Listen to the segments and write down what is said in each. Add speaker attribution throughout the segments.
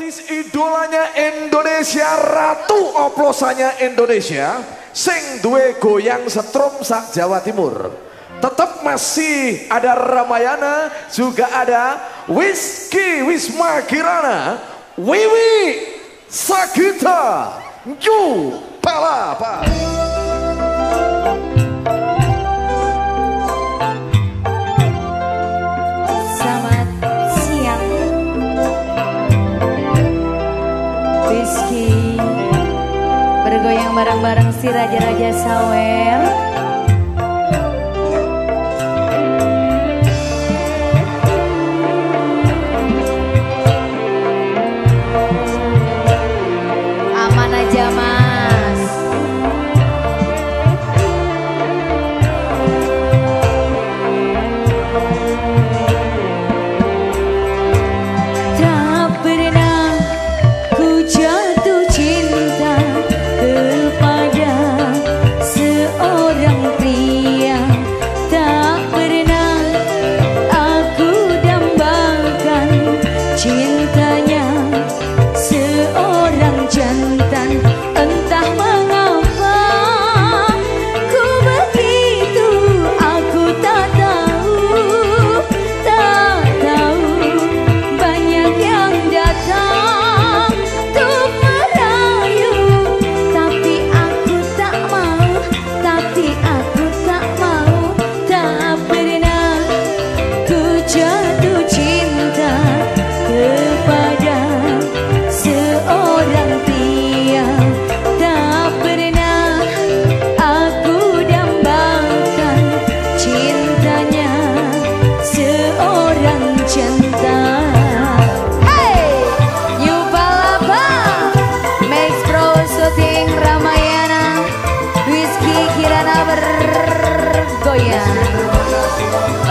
Speaker 1: artis idolanya Indonesia ratu oplosannya Indonesia sing duwe goyang setrum sak Jawa Timur. Tetap masih ada Ramayana juga ada Whiskey Wisma Kirana Wiwi Sagita Ju Palapa
Speaker 2: si Raja-Raja Sawer 你。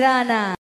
Speaker 2: Tirana.